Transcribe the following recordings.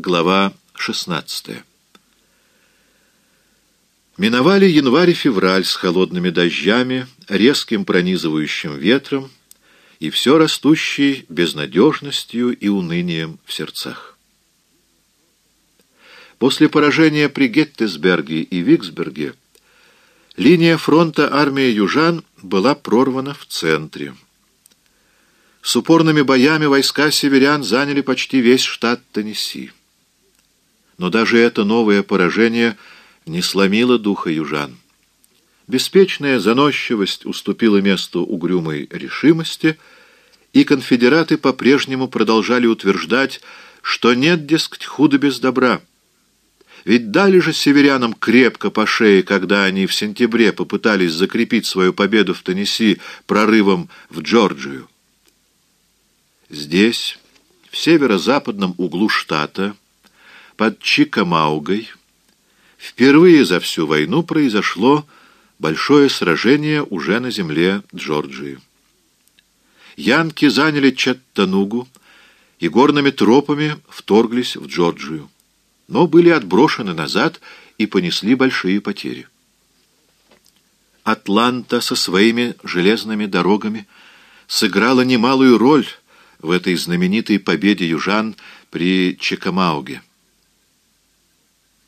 Глава 16 Миновали январь и февраль с холодными дождями, резким пронизывающим ветром и все растущей безнадежностью и унынием в сердцах. После поражения при Геттесберге и Виксберге линия фронта армии южан была прорвана в центре. С упорными боями войска северян заняли почти весь штат Теннесси. Но даже это новое поражение не сломило духа южан. Беспечная заносчивость уступила место угрюмой решимости, и конфедераты по-прежнему продолжали утверждать, что нет, дескать, худо без добра. Ведь дали же северянам крепко по шее, когда они в сентябре попытались закрепить свою победу в Теннесси прорывом в Джорджию. Здесь, в северо-западном углу штата, под Чикамаугой, впервые за всю войну произошло большое сражение уже на земле Джорджии. Янки заняли Чаттанугу и горными тропами вторглись в Джорджию, но были отброшены назад и понесли большие потери. Атланта со своими железными дорогами сыграла немалую роль в этой знаменитой победе южан при Чикамауге.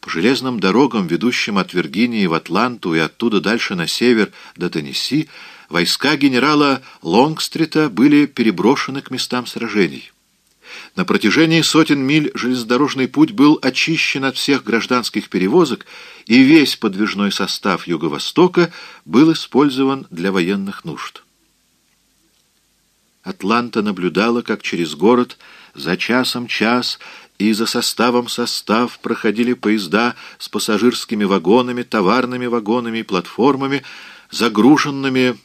По железным дорогам, ведущим от Виргинии в Атланту и оттуда дальше на север до Теннесси, войска генерала Лонгстрита были переброшены к местам сражений. На протяжении сотен миль железнодорожный путь был очищен от всех гражданских перевозок, и весь подвижной состав Юго-Востока был использован для военных нужд. Атланта наблюдала, как через город за часом час и за составом состав проходили поезда с пассажирскими вагонами, товарными вагонами и платформами, загруженными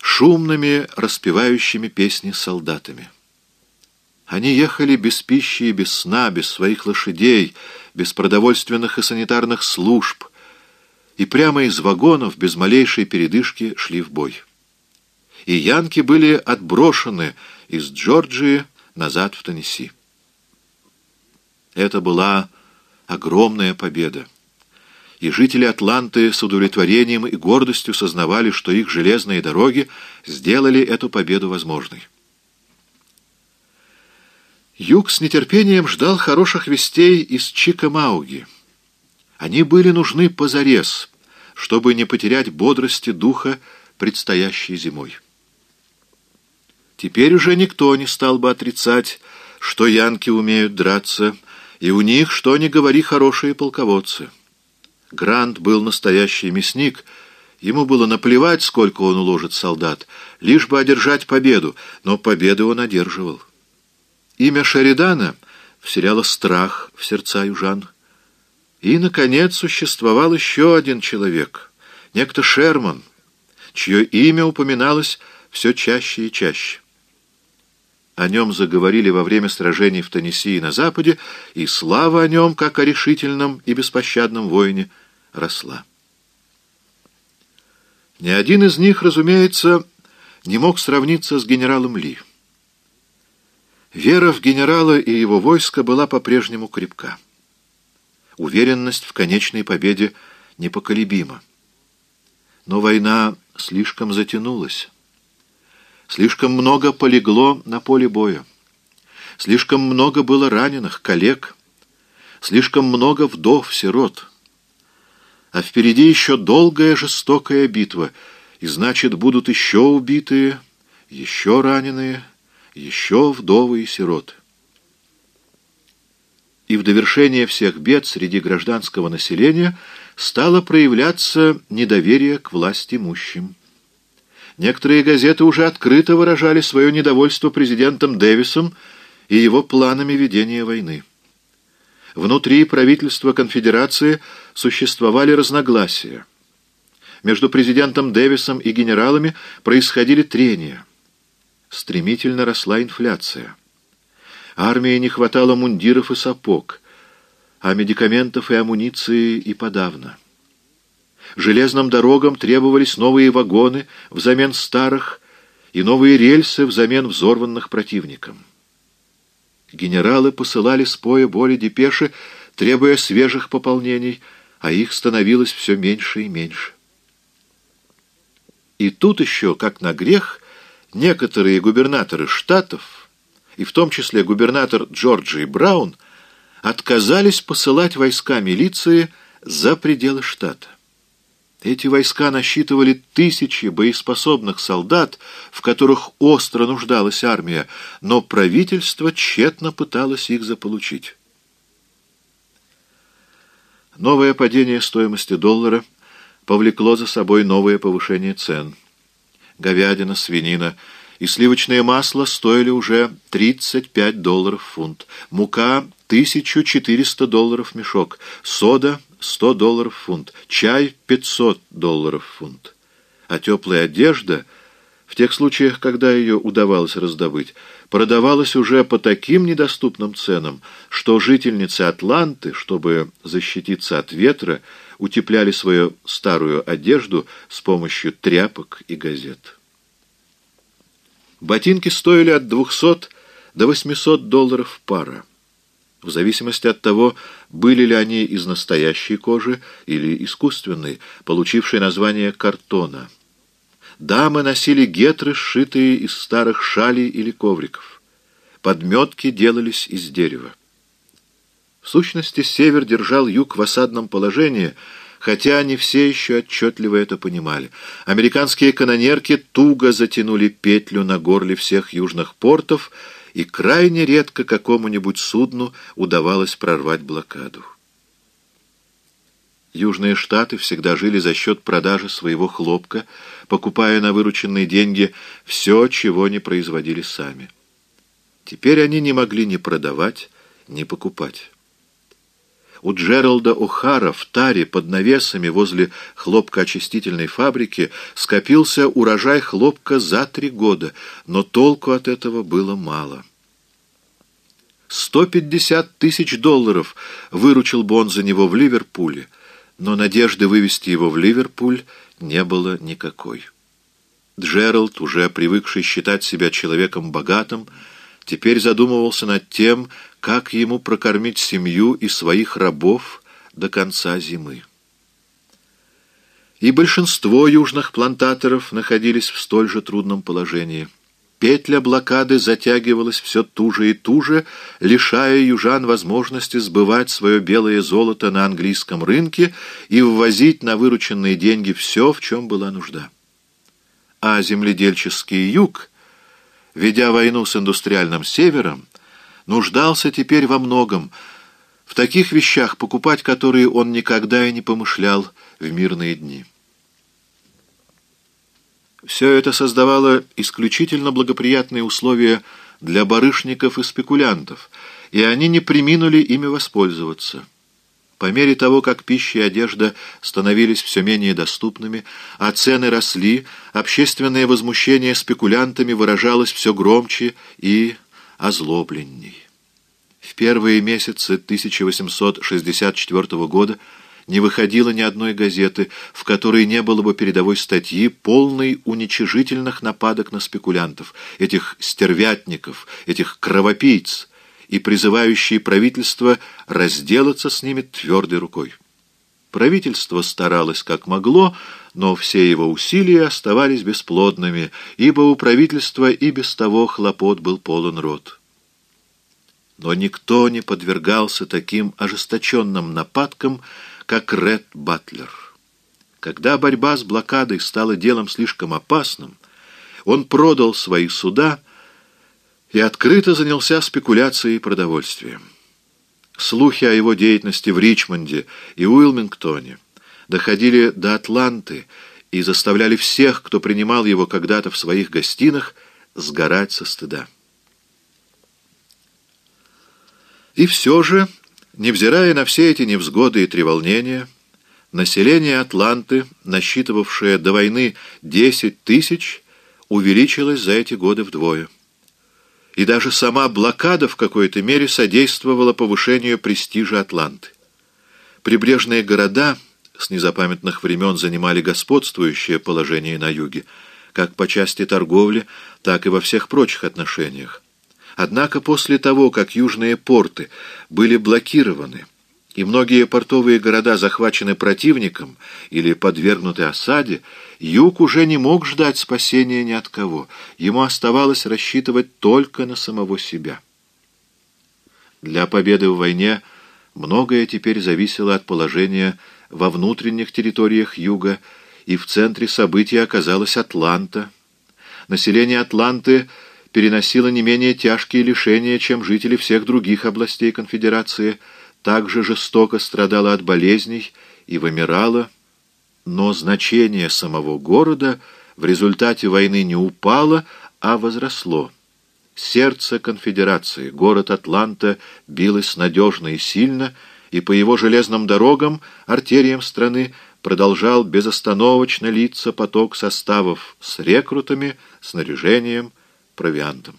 шумными, распевающими песни солдатами. Они ехали без пищи и без сна, без своих лошадей, без продовольственных и санитарных служб, и прямо из вагонов без малейшей передышки шли в бой. И янки были отброшены из Джорджии назад в Теннесси. Это была огромная победа. И жители Атланты с удовлетворением и гордостью сознавали, что их железные дороги сделали эту победу возможной. Юг с нетерпением ждал хороших вестей из Чикамауги. Они были нужны позарез, чтобы не потерять бодрости духа предстоящей зимой. Теперь уже никто не стал бы отрицать, что янки умеют драться, и у них, что ни говори, хорошие полководцы. Грант был настоящий мясник, ему было наплевать, сколько он уложит солдат, лишь бы одержать победу, но победу он одерживал. Имя Шеридана вселяло страх в сердца южан. И, наконец, существовал еще один человек, некто Шерман, чье имя упоминалось все чаще и чаще. О нем заговорили во время сражений в Теннесси и на Западе, и слава о нем, как о решительном и беспощадном воине, росла. Ни один из них, разумеется, не мог сравниться с генералом Ли. Вера в генерала и его войско была по-прежнему крепка. Уверенность в конечной победе непоколебима. Но война слишком затянулась. Слишком много полегло на поле боя. Слишком много было раненых, коллег. Слишком много вдов, сирот. А впереди еще долгая жестокая битва, и значит, будут еще убитые, еще раненые, еще вдовы и сироты. И в довершение всех бед среди гражданского населения стало проявляться недоверие к власти имущим. Некоторые газеты уже открыто выражали свое недовольство президентом Дэвисом и его планами ведения войны. Внутри правительства конфедерации существовали разногласия. Между президентом Дэвисом и генералами происходили трения. Стремительно росла инфляция. Армии не хватало мундиров и сапог, а медикаментов и амуниции и подавно. Железным дорогам требовались новые вагоны взамен старых и новые рельсы взамен взорванных противником. Генералы посылали с поя боли депеши, требуя свежих пополнений, а их становилось все меньше и меньше. И тут еще, как на грех, некоторые губернаторы штатов, и в том числе губернатор Джорджии Браун, отказались посылать войска милиции за пределы штата. Эти войска насчитывали тысячи боеспособных солдат, в которых остро нуждалась армия, но правительство тщетно пыталось их заполучить. Новое падение стоимости доллара повлекло за собой новое повышение цен. Говядина, свинина и сливочное масло стоили уже 35 долларов фунт, мука — 1400 долларов мешок, сода — 100 долларов фунт, чай — 500 долларов фунт. А теплая одежда, в тех случаях, когда ее удавалось раздобыть, продавалась уже по таким недоступным ценам, что жительницы Атланты, чтобы защититься от ветра, утепляли свою старую одежду с помощью тряпок и газет. Ботинки стоили от 200 до 800 долларов пара в зависимости от того, были ли они из настоящей кожи или искусственной, получившей название картона. Дамы носили гетры, сшитые из старых шалей или ковриков. Подметки делались из дерева. В сущности, север держал юг в осадном положении, хотя не все еще отчетливо это понимали. Американские канонерки туго затянули петлю на горле всех южных портов — и крайне редко какому-нибудь судну удавалось прорвать блокаду. Южные Штаты всегда жили за счет продажи своего хлопка, покупая на вырученные деньги все, чего не производили сами. Теперь они не могли ни продавать, ни покупать. У Джералда О'Хара в таре под навесами возле хлопкоочистительной фабрики скопился урожай хлопка за три года, но толку от этого было мало. 150 тысяч долларов выручил бы он за него в Ливерпуле, но надежды вывести его в Ливерпуль не было никакой. Джеральд, уже привыкший считать себя человеком богатым, теперь задумывался над тем, как ему прокормить семью и своих рабов до конца зимы. И большинство южных плантаторов находились в столь же трудном положении. Петля блокады затягивалась все туже и туже, лишая южан возможности сбывать свое белое золото на английском рынке и ввозить на вырученные деньги все, в чем была нужда. А земледельческий юг, ведя войну с индустриальным севером, нуждался теперь во многом, в таких вещах, покупать которые он никогда и не помышлял в мирные дни. Все это создавало исключительно благоприятные условия для барышников и спекулянтов, и они не приминули ими воспользоваться. По мере того, как пища и одежда становились все менее доступными, а цены росли, общественное возмущение спекулянтами выражалось все громче и озлобленней. В первые месяцы 1864 года не выходило ни одной газеты, в которой не было бы передовой статьи, полной уничижительных нападок на спекулянтов, этих стервятников, этих кровопийц, и призывающей правительство разделаться с ними твердой рукой. Правительство старалось как могло, но все его усилия оставались бесплодными, ибо у правительства и без того хлопот был полон рот. Но никто не подвергался таким ожесточенным нападкам, как Ред Батлер. Когда борьба с блокадой стала делом слишком опасным, он продал свои суда и открыто занялся спекуляцией продовольствием. Слухи о его деятельности в Ричмонде и Уилмингтоне доходили до Атланты и заставляли всех, кто принимал его когда-то в своих гостинах, сгорать со стыда. И все же, невзирая на все эти невзгоды и треволнения, население Атланты, насчитывавшее до войны 10 тысяч, увеличилось за эти годы вдвое. И даже сама блокада в какой-то мере содействовала повышению престижа Атланты. Прибрежные города с незапамятных времен занимали господствующее положение на юге, как по части торговли, так и во всех прочих отношениях Однако после того, как южные порты были блокированы, и многие портовые города захвачены противником или подвергнуты осаде, юг уже не мог ждать спасения ни от кого. Ему оставалось рассчитывать только на самого себя. Для победы в войне многое теперь зависело от положения во внутренних территориях юга, и в центре событий оказалась Атланта. Население Атланты переносило не менее тяжкие лишения, чем жители всех других областей конфедерации – также жестоко страдала от болезней и вымирала, но значение самого города в результате войны не упало, а возросло. Сердце конфедерации, город Атланта, билось надежно и сильно, и по его железным дорогам, артериям страны, продолжал безостановочно литься поток составов с рекрутами, снаряжением, провиантом.